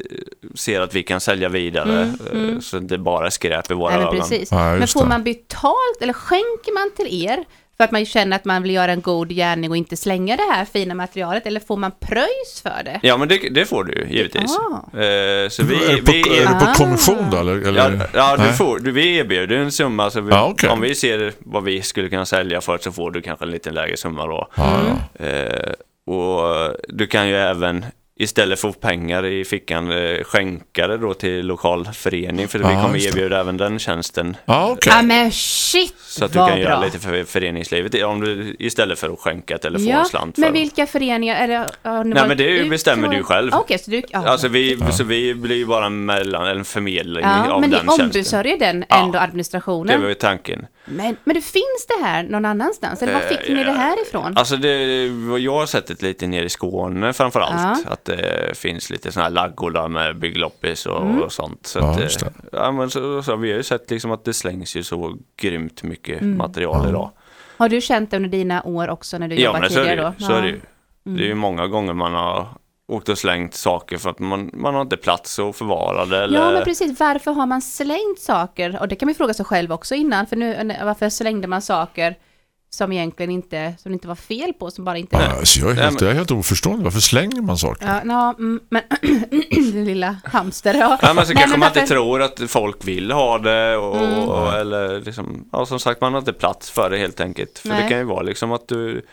ser att vi kan sälja vidare. Mm, eh, Så det bara är skräp i våra Nej, men ögon. precis. Ja, men får det. man betalt eller skänker man till er för att man känner att man vill göra en god gärning och inte slänga det här fina materialet? Eller får man pröjs för det? Ja, men det, det får du ju givetvis. Ah. Eh, så är, vi, det på, vi, är det på Ah. kommission då? Eller, eller? Ja, ja du får, du, vi erbjuder en summa. Så vi, Ja, okej. Om vi ser vad vi skulle kunna sälja för så får du kanske en lite lägre summa då. Mm. ja. Eh, och du kan ju även istället för pengar i fickan eh, skänka det då till lokal förening. För vi Ja, kommer det. erbjuda även den tjänsten. Ja, okej. Ja men shit Så att du kan göra bra. lite för föreningslivet om du, istället för att skänka Ja, telefonslant. för men vilka föreningar? Är det, har ni Nej, varit men det ut bestämmer du själv. Okej, så du... Ja. Alltså vi, så vi blir ju bara mellan, en förmedling ja, av men ni den tjänsten. ombesörjer den ändå Det administrationen. var ju tanken. Men, men det finns det här någon annanstans? Eller var Eh, fick ni det här ifrån? Alltså det, jag har sett det lite nere i Skåne framför allt. Ja. Att det finns lite sådana här laggårdar med byggloppis och, Mm. och sånt. Så Ja, att, just det. eh, ja, men så, så, vi har ju sett liksom att det slängs ju så grymt mycket Mm. material idag. Har du känt det under dina år också när du Ja jobbat tidigare ju. då? Så är Ja. det, ju. det är ju många gånger man har åkt och slängt saker för att man, man har inte plats att förvara det. Eller... Ja, men precis. Varför har man slängt saker? Och det kan man fråga sig själv också innan. För nu, varför slängde man saker som egentligen inte, som det inte var fel på, som bara inte... Ja, alltså, jag, är helt, jag är helt oförstående. Varför slänger man saker? Ja, ja, mm, men den lilla hamster, ja. Ja men så kanske man inte tror att folk vill ha det och, Mm. och, eller liksom, ja som sagt man har inte plats för det helt enkelt. För Nej. det kan ju vara liksom att du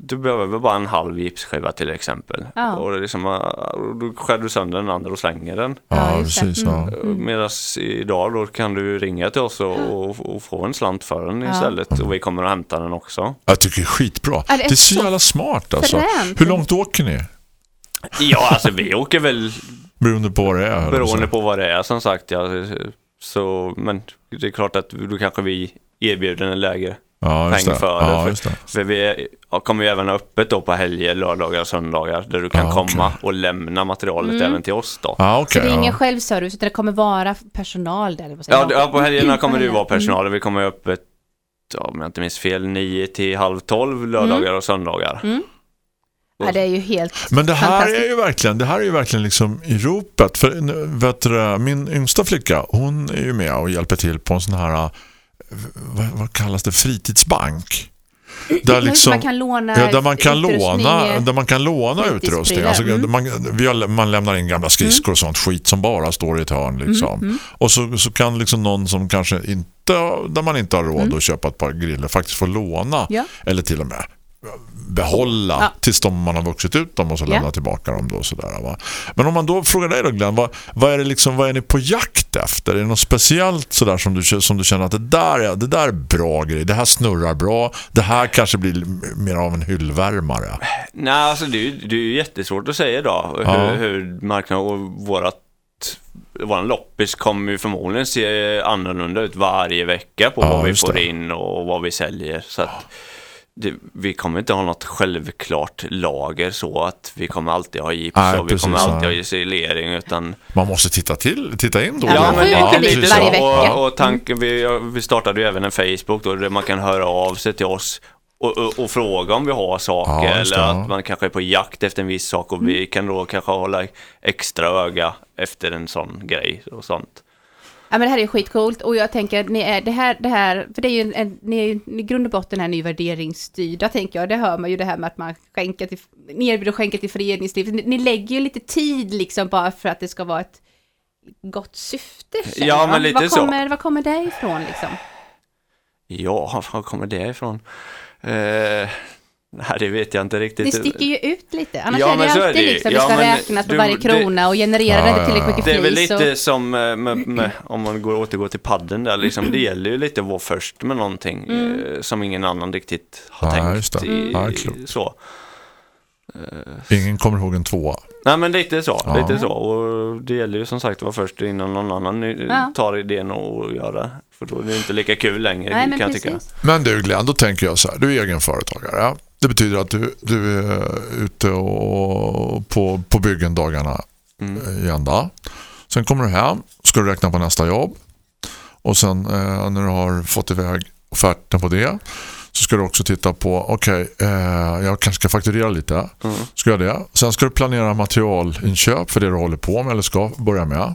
du behöver bara en halv gipsskiva till exempel. Ja. Och det är liksom, och då skär du sönder den andra och slänger den. Ja, Ja, precis. Mm. Ja. Medan idag då kan du ringa till oss och, och, få en slant för den Ja. istället. Och vi kommer att hämta den också. Jag tycker det är skitbra. Ja, det är så jävla smart alltså. Hur långt åker ni? Ja, alltså vi åker väl Beroende på vad det är. Beroende på vad det är som sagt. Ja. Så, men det är klart att då kanske vi erbjuder en lägre ja, just peng det. för det. Ja, För- just det. För vi kommer ju även ha öppet då på helger, lördagar och söndagar där du kan Ja, komma okej. och lämna materialet även till oss då. Ja, Så okej. det är ingen självservice, utan det kommer vara personal där. Ja, ja, på helgerna kommer det ju Mm. vara personal och vi kommer ha öppet, om jag inte minns fel, 9 till halv 12 lördagar och söndagar. Mm. Ja, det är ju helt Men det här är ju verkligen, det här är ju verkligen liksom i ropet. För vet du, min yngsta flicka, hon är ju med och hjälper till på en sån här, vad, vad kallas det, fritidsbank. Där liksom, man kan låna ja, där man kan låna, eh, där man kan låna utrustning. Alltså, Mm. man, har, man lämnar in gamla skridskor och sånt skit som bara står i ett hörn. Liksom. Mm, Och så, så kan liksom någon som kanske inte, där man inte har råd Mm. att köpa ett par griller faktiskt få låna. Ja. Eller till och med behålla Ja. tills de, man har vuxit ut dem och så Ja. lämna tillbaka dem då sådär va. Men om man då frågar dig då Glenn, vad, vad är det liksom vad är ni på jakt efter? Är det något speciellt sådär som du som du känner att det där är det där är bra grej. Det här snurrar bra. Det här kanske blir mer av en hyllvärmare. Nej, alltså det är ju det är ju jättesvårt att säga då Ja. hur, hur marknaden och vårat Våran loppis kommer ju förmodligen se annorlunda ut varje vecka på Ja, vad vi får det. in och vad vi säljer. Så att det, vi kommer inte ha något självklart lager så att vi kommer alltid ha gips Nej, och vi kommer alltid ha isolering utan Man måste titta till titta in då. Ja, man får ju lite, lite varje vecka. Och, och tanken, vi, vi startade ju även en Facebook då där man kan höra av sig till oss och, och, och fråga om vi har saker Ja, eller ja. att man kanske är på jakt efter en viss sak och vi kan då kanske hålla extra öga efter en sån grej och sånt. Ja, men det här är skitcoolt och jag tänker att ni är det här, det här, för det är ju en, en ni är ju i grund och botten är ni värderingsstyrda tänker jag, det hör man ju det här med att man skänker till, ni erbjuder skänka till föreningslivet, ni, ni lägger ju lite tid liksom bara för att det ska vara ett gott syfte. känner Ja, men lite vad så. kommer, Vad kommer det ifrån liksom? Ja, var kommer det ifrån? Eh, nej, det vet jag inte riktigt. Ni sticker ju ut lite, annars Ja, är det men så är alltid det liksom, Ja, det ska men räknas på du- varje det- krona och generera Ja, det ja, tillräckligt mycket Det är väl flis. lite och, som med, med, med, om man går återgår till padden där, liksom, det gäller ju lite att vara först med någonting Mm. eh, som ingen annan riktigt har Ja, tänkt. det. I, klokt. så. Ingen kommer ihåg en tvåa. Nej men lite så, Ja. lite så. Och det gäller ju som sagt att vara först innan någon annan eh, Ja. tar idén och gör det. För då är det inte lika kul längre nej men kan jag tycka. precis. Men du Glenn, då tänker jag så här. Du är egen företagare. Det betyder att du, du är ute och på, på byggen dagarna Mm. i ända. Sen kommer du hem, ska du räkna på nästa jobb. Och sen eh, när du har fått iväg offerten på det så ska du också titta på, okej, eh, jag kanske ska fakturera lite. Mm. Ska jag det? Sen ska du planera materialinköp för det du håller på med eller ska börja med.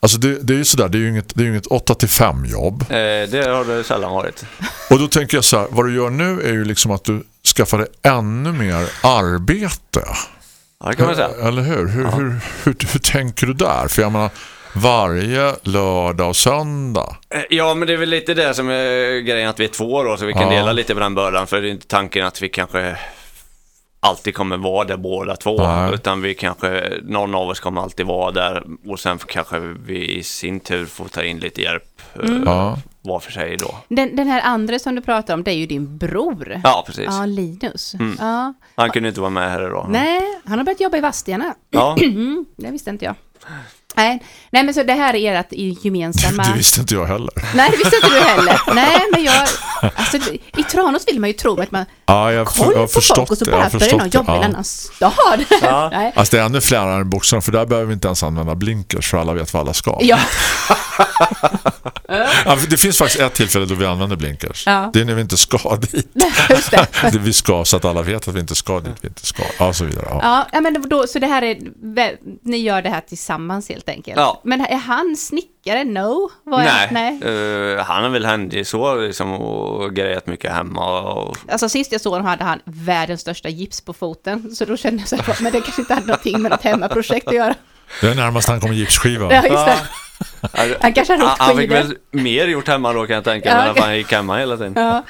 Alltså det, det är ju sådär, det är ju inget, det är inget 8-5 jobb. Eh, det har det sällan varit. Och då tänker jag så här, vad du gör nu är ju liksom att du skaffar dig ännu mer arbete. Ja, det kan man säga. Eller hur? Hur, hur, hur, hur tänker du där? För jag menar, varje lördag och söndag. Eh, Ja, men det är väl lite det som är grejen att vi är två då, så vi kan Ja. dela lite på den bördan. För det är inte tanken att vi kanske alltid kommer vara där båda två. Nej. Utan vi kanske, någon av oss kommer alltid vara där och sen kanske vi i sin tur får ta in lite hjälp eh, Ja. var för sig då. Den, den här andra som du pratar om, det är ju din bror. Ja, precis. Ja, Linus. Mm. Ja. Han kunde inte vara med här idag. Nej, han har börjat jobba i Vadstena. Ja, Mm, det visste inte jag. Nej, nej, men så det här är ert gemensamma... Det visste inte jag heller. Nej, det visste inte du heller. Nej, men jag... Alltså, I Tranås vill man ju tro att man Ja, jag, koll jag har på folk och så bara börjar någon det. jobba i en Ja. annan stad. Ja. Nej. Alltså det är ännu fler än boxarna för där behöver vi inte ens använda blinkers för alla vet vad alla ska. Ja, Ja, det finns faktiskt ett tillfälle då vi använder blinkers. Ja. Det är när vi inte ska dit. just det. Det vi ska så att alla vet att vi inte ska dit. Vi inte ska. Ja, så vidare. Ja. Ja, ja, men då, så det här är, ni gör det här tillsammans helt enkelt. Ja. Men är han snickare? No? Vad är, nej. nej. Eh, han är väl händig så liksom och grejat mycket hemma och Alltså sist jag såg honom hade han världens största gips på foten. Så då kände jag så här, men det kanske inte hade någonting med något hemmaprojekt att göra. Det är närmast han kommer gipsskiva. Ja, just det. Han kanske har han, fick väl mer gjort hemma då kan jag tänka Ja, mig, än okej. att han gick hemma hela tiden. Ja.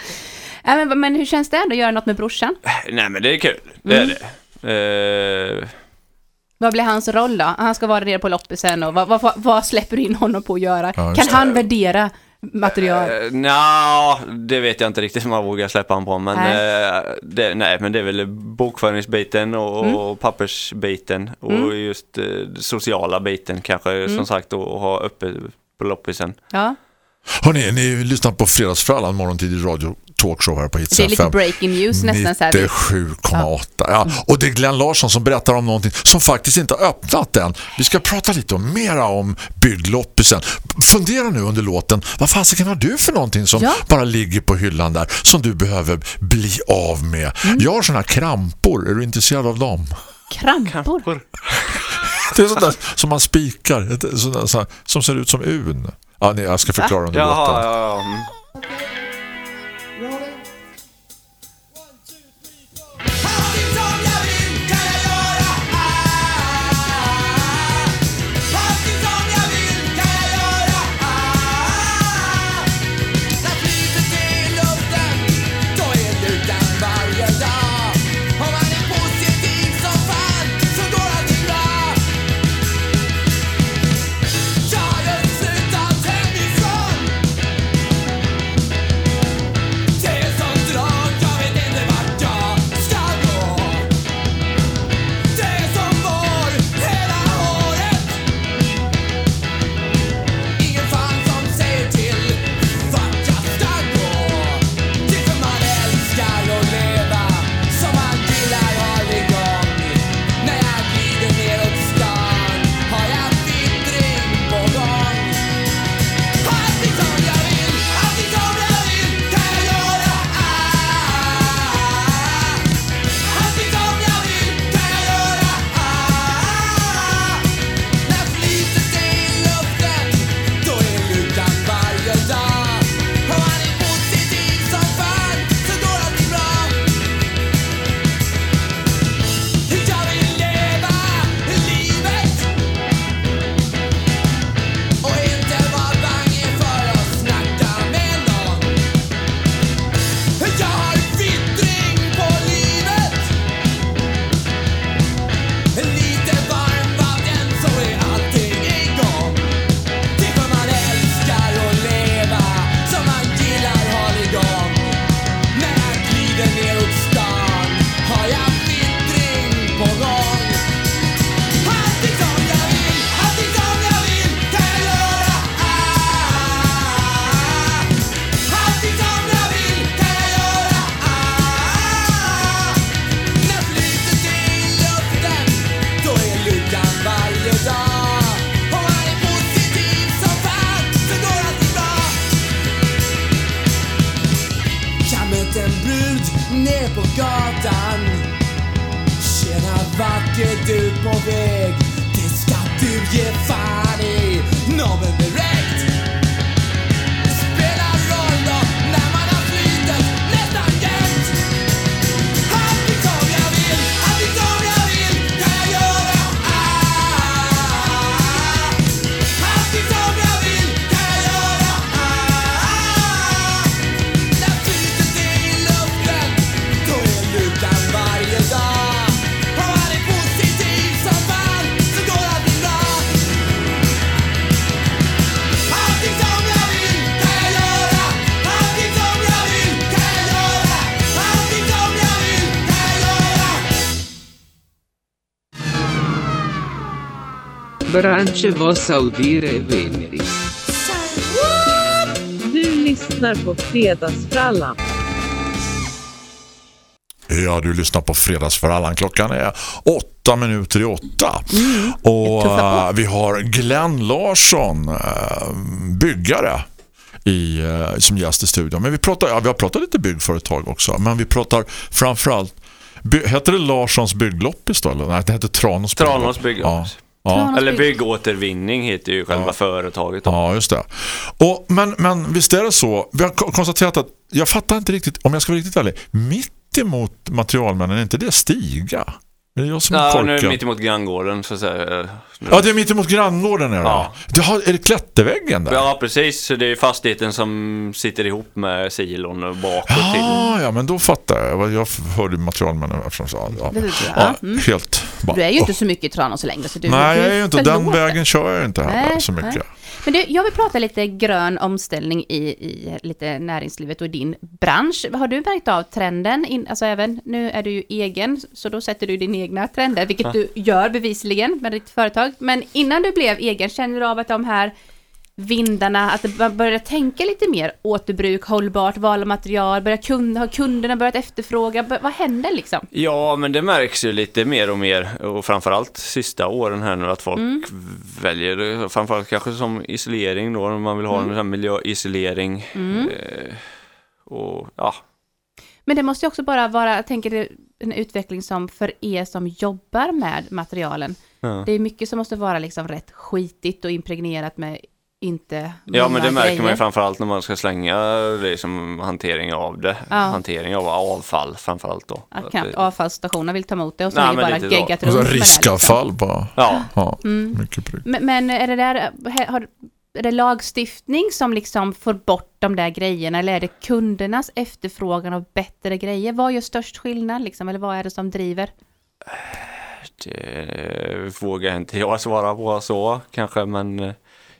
Ja, men, men hur känns det ändå att göra något med brorsan? Nej men det är kul, det Mm. är det. Eh, Vad blir hans roll då? Han ska vara nere på loppisen och vad, vad, vad, släpper du in honom på att göra? Ja, kan han värdera material? Eh, Nja, det vet jag inte riktigt om jag vågar släppa han på. Men, Nej. eh, det, nej, men det är väl bokföringsbiten och, Mm. och pappersbiten och Mm. just eh, sociala biten kanske som sagt och ha uppe på loppisen. Ja, Hörrni, ni lyssnar på Fredagsfrallan morgontid radio talkshow här på Hits det är lite breaking news nästan så här. 97,8. Ja. Och det är Glenn Larsson som berättar om någonting som faktiskt inte har öppnat än. Vi ska prata lite om, mera om byggloppisen. Fundera nu under låten, vad fasiken har du för någonting som Ja. bara ligger på hyllan där som du behöver bli av med? Mm. Jag har såna här krampor, är du intresserad av dem? Krampor. Det är sånt där som man spikar, sånt där, som ser ut som un. Ja, nej, jag ska förklara under Jaha, låten. ja, ja. mm. Branche vos audire veneris. Du lyssnar på Fredagsfrallan. Ja, du lyssnar på Fredagsförallan. Klockan är åtta minuter i åtta. och tuffa eh, vi har Glenn Larsson, eh, byggare i, eh, som gäst i studion. Men vi pratar, ja, vi har pratat lite byggföretag också. Men vi pratar framförallt by, heter det Larssons byggloppis då? Eller? Nej, det heter Tranås Tranås bygglopp. Ja. Ja. Eller byggåtervinning heter ju själva Ja. företaget. Då. Ja, just det. Och, men, men visst är det så. Vi har ko- konstaterat att jag fattar inte riktigt, om jag ska vara riktigt ärlig, mitt emot materialmännen, är inte det stiga? Är det jag som är Ja, nu är det mitt emot granngården så att säga. Ja, det är mitt emot granngården. Är det. Ja. Det har, är det klätterväggen där? Ja, precis. Så det är fastigheten som sitter ihop med silon och bakåt till. Ja, ja, men då fattar jag. Jag hörde materialmännen eftersom så. Ja, Det ja, Mm. helt bara. Du är ju inte så mycket i Tranås längre. Så du, Nej, du jag är ju inte. Den vägen kör jag inte heller Nej, så mycket. Men du, jag vill prata lite grön omställning i, i lite näringslivet och i din bransch. Har du märkt av trenden? In, alltså även, nu är du ju egen, så då sätter du dina egna trender, vilket du gör bevisligen med ditt företag. Men innan du blev egen, känner du av att de här vindarna, att man börjar tänka lite mer återbruk, hållbart, val av material, börjar kund, har kunderna börjat efterfråga, vad händer liksom? Ja, men det märks ju lite mer och mer och framförallt sista åren här nu att folk Mm. väljer. Framförallt kanske som isolering då, om man vill ha Mm. en sån miljöisolering. Eh, och ja, Men det måste ju också bara vara, jag tänker en utveckling som för er som jobbar med materialen. Ja. Det är mycket som måste vara liksom rätt skitigt och impregnerat med inte Ja, men det märker man ju grejer. framförallt när man ska slänga det som hantering av det. Ja. Hantering av avfall framförallt då. Att knappt avfallsstationerna vill ta emot det och så Nej, är det bara geggat runt det, liksom. riskavfall bara. Ja, Ja, Mm. mycket. Men, men är det där, har, är det lagstiftning som liksom får bort de där grejerna eller är det kundernas efterfrågan av bättre grejer? Vad gör störst skillnad liksom, eller vad är det som driver? det vågar inte jag svara på så kanske, men eh,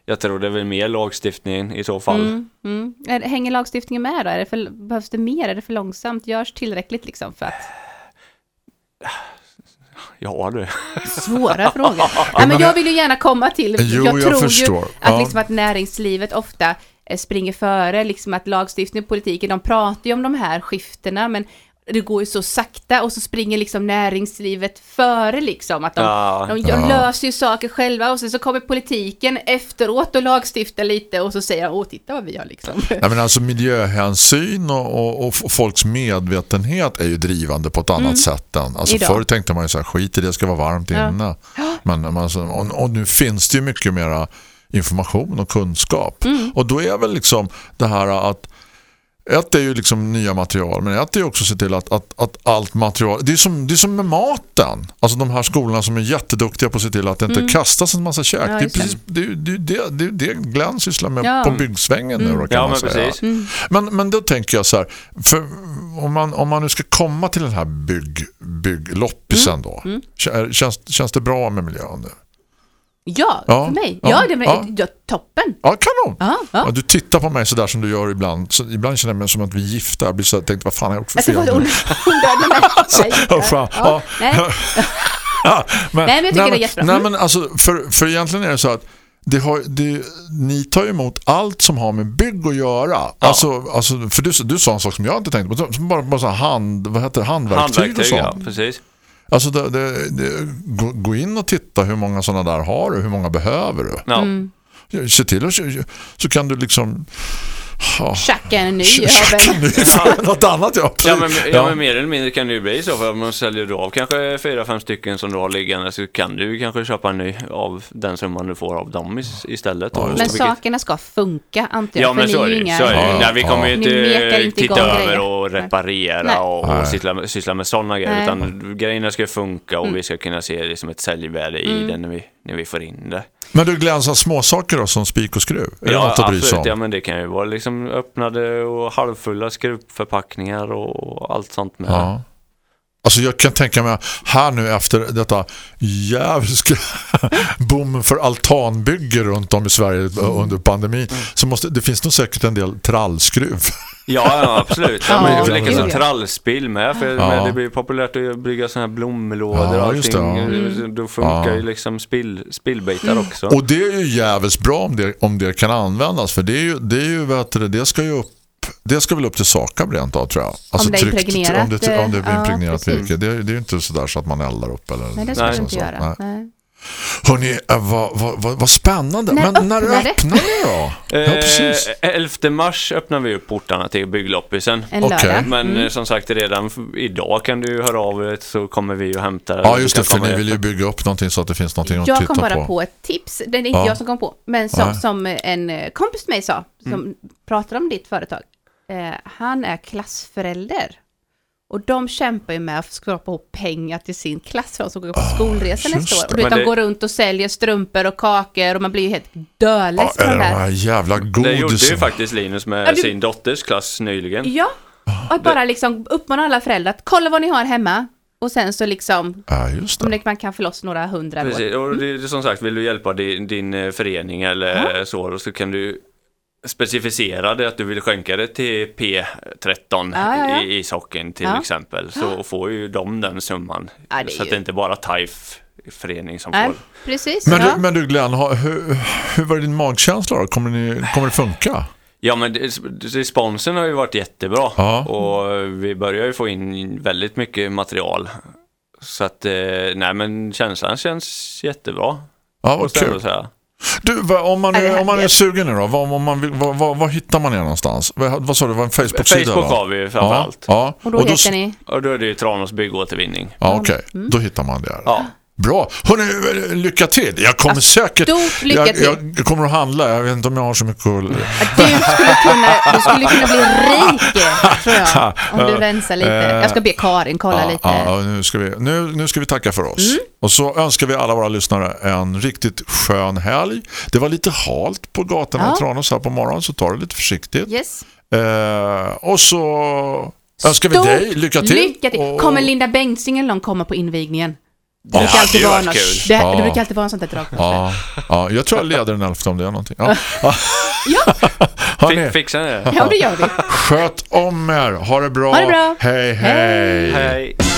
jag tror det är väl mer lagstiftning i så fall. Mm, mm. Är, hänger lagstiftningen med då? Är det för, behövs det mer? Är det för långsamt? Görs tillräckligt liksom för att... Ja du. Svåra frågor. Ja, men jag vill ju gärna komma till, Jo, jag jag tror ju förstår. att, liksom att näringslivet ofta eh, springer före, liksom att lagstiftning och politiken, de pratar ju om de här skiftena, men det går ju så sakta och så springer liksom näringslivet före liksom, att de, Ja. de, de löser ju saker själva och sen så kommer politiken efteråt och lagstiftar lite och så säger de, åh titta vad vi har liksom. Nej, men alltså miljöhänsyn och, och, och folks medvetenhet är ju drivande på ett annat sätt än, alltså Idag. förr tänkte man ju så här, skit i det ska vara varmt Ja. inne. Men men alltså, och, och nu finns det ju mycket mera information och kunskap. Mm. Och då är väl liksom det här att ett är ju liksom nya material men ett är ju också att se till att, att, att allt material det är, som, det är som med maten alltså de här skolorna som är jätteduktiga på att se till att det inte kastas en massa käk Mm. Ja, det är precis det, det, det, det, Glenn sysslar med Ja. på byggsvängen nu då, kan Ja, man men säga. precis. Men, men då tänker jag så här, för om man, om man nu ska komma till den här bygg, byggloppisen Mm. då, kä- känns, känns det bra med miljön? nu? Ja, Ja, för mig. ja, Ja, det är ja. ja. toppen. Ja, kanon! Ja, ja. Ja, du tittar på mig så där som du gör ibland. Så ibland känner jag mig som att vi är gifta. Jag blir så tänkte, vad fan har jag gjort för Alltså, fel? vad nu? ondödlig Ja, fan. Ja. Nej. Ja, men, Nej, men jag tycker nej, det är jättebra. Nej, Mm. men alltså, för, för egentligen är det så att det har, det, ni tar ju emot allt som har med bygg att göra. Alltså, alltså, för du, du sa en sak som jag inte tänkte på. Som bara, bara så hand, vad heter det? handverktyg, och Handverktyg, sånt. ja, precis. Alltså, det, det, det, gå, gå in och titta hur många sådana där har du. Hur många behöver du? Ja. Mm. Se till att så kan du liksom ja, Tjacka en ny tjacka över. ny för något annat. Ja, Ja men, ja, Ja. men mer eller mindre kan det ju bli så för om man säljer du av kanske fyra, fem stycken som du har liggande så kan du kanske köpa en ny av den summan du får av dem is- istället. då. Men Vilket- sakerna ska funka, antar jag. Ja men så är det inga... Så är det. Ja. Nej, vi kommer ju inte inte titta över och reparera Nej. och, Nej. och syssla, med, syssla med sådana grejer. Nej. Utan grejerna ska funka och Mm. vi ska kunna se det som ett säljvärde i det när vi, när vi får in det. Men du glänsar små saker då som spik och skruv? Är det ja, om? absolut. Ja, men det kan ju vara liksom öppnade och halvfulla skruvförpackningar och allt sånt med. Ja. Alltså jag kan tänka mig här nu efter detta jävliga boomen för altanbygge runt om i Sverige under pandemin så måste, det finns nog säkert en del trallskruv. Ja, ja absolut. Ja, Ja, men det det är som trallspill med. För Ja. men det blir populärt att bygga sådana här blomlådor Ja, och allting. ja. Då funkar Ja. ju liksom spill, spillbitar också. Och det är ju jävligt bra om det, om det kan användas för det är ju, det är ju vet du, det ska ju upp det ska väl upp till Sakab rent av tror jag. Alltså det är impregnerat, om det, om det eh, blir ja, impregnerat precis. virke. Det, är- det är ju inte sådär så att man eldar upp eller Nej, det ska du så- inte så. göra. Nej. Nej. Hörrni, eh, vad, vad, vad, vad spännande. När Men när öppnar det? öppnar ni då? Ja, precis. Eh, 11 mars öppnar vi upp portarna till byggloppisen. En Okej. lördag. Men Mm. eh, som sagt, redan idag kan du höra av dig så kommer vi och hämta Ja, just det, för ni vill ju bygga upp någonting så att det finns någonting att Jag titta kom bara på. på. ett tips, det är inte Ja. jag som kom på, men som, Nej. som en eh, kompis till mig sa, som Mm. pratar om ditt företag. Eh, han är klassförälder. Och de kämpar ju med att skrapa ihop pengar till sin klass för de ska gå på skolresa Ah, just nästa år. Och de det- går runt och säljer strumpor och kakor och man blir ju helt Ja, dölös på de det där. här jävla Det gjorde ju godisen? faktiskt Linus med Ja, du- sin dotters klass nyligen. Ja, och att bara liksom uppmana alla föräldrar att kolla vad ni har hemma. Och sen så liksom, Ja, just om det. det, man kan få loss några hundra. Precis, och det, det, som sagt, vill du hjälpa din, din eh, förening eller så, så kan du specificera det att du vill skänka det till P13 Ja, ja, ja. i ishockeyn till Ja. exempel. Så får ju de den summan. Ja, det är så att ju- det inte bara TIFE förening som Nej, får. precis. Men ja. du, men du Glenn, hur, hur var din magkänsla då? Kommer, ni, kommer det funka? Ja men responsen har ju varit jättebra Ja. och vi börjar ju få in väldigt mycket material. Så att, eh, nej men känslan känns jättebra. Ja, vad kul. säga. Du, om man, är, här om man är sugen nu då, vad, om man vill, vad, vad, vad hittar man er någonstans? Vad, vad sa du, var en Facebook-sida? Facebook har vi framförallt. Ja, ja. Och då heter s- ni? Och då är det ju Tranås byggåtervinning. Ja, okej. Då hittar man det. Ja. Bra. Hörrni, lycka till. Jag kommer Ja, säkert... lycka jag, till. jag kommer att handla. Jag vet inte om jag har så mycket att... Du skulle kunna, du skulle kunna bli rik, tror jag. Om du rensar lite. Jag ska be Karin kolla Ja, lite. ja, nu, ska vi, nu, nu ska vi tacka för oss. Mm. Och så önskar vi alla våra lyssnare en riktigt skön helg. Det var lite halt på gatorna Ja. i Tranås här på morgonen, så ta det lite försiktigt. Yes. Eh, och så önskar vi dig lycka till. Lycka till. Och- Kommer Linda Bengtzing eller någon komma på invigningen? Det Ja, brukar alltid det vara något. Det, Ja. det brukar alltid vara en sånt där drag. Ja, ja, jag tror jag leder den elfte om det är någonting. Ja. Ja. Ja, Fi- Fixar ni det? ja, det gör vi. sköt om er. Ha det bra. Ha det bra. Hej, hej. Hej! Fredagsfrallan.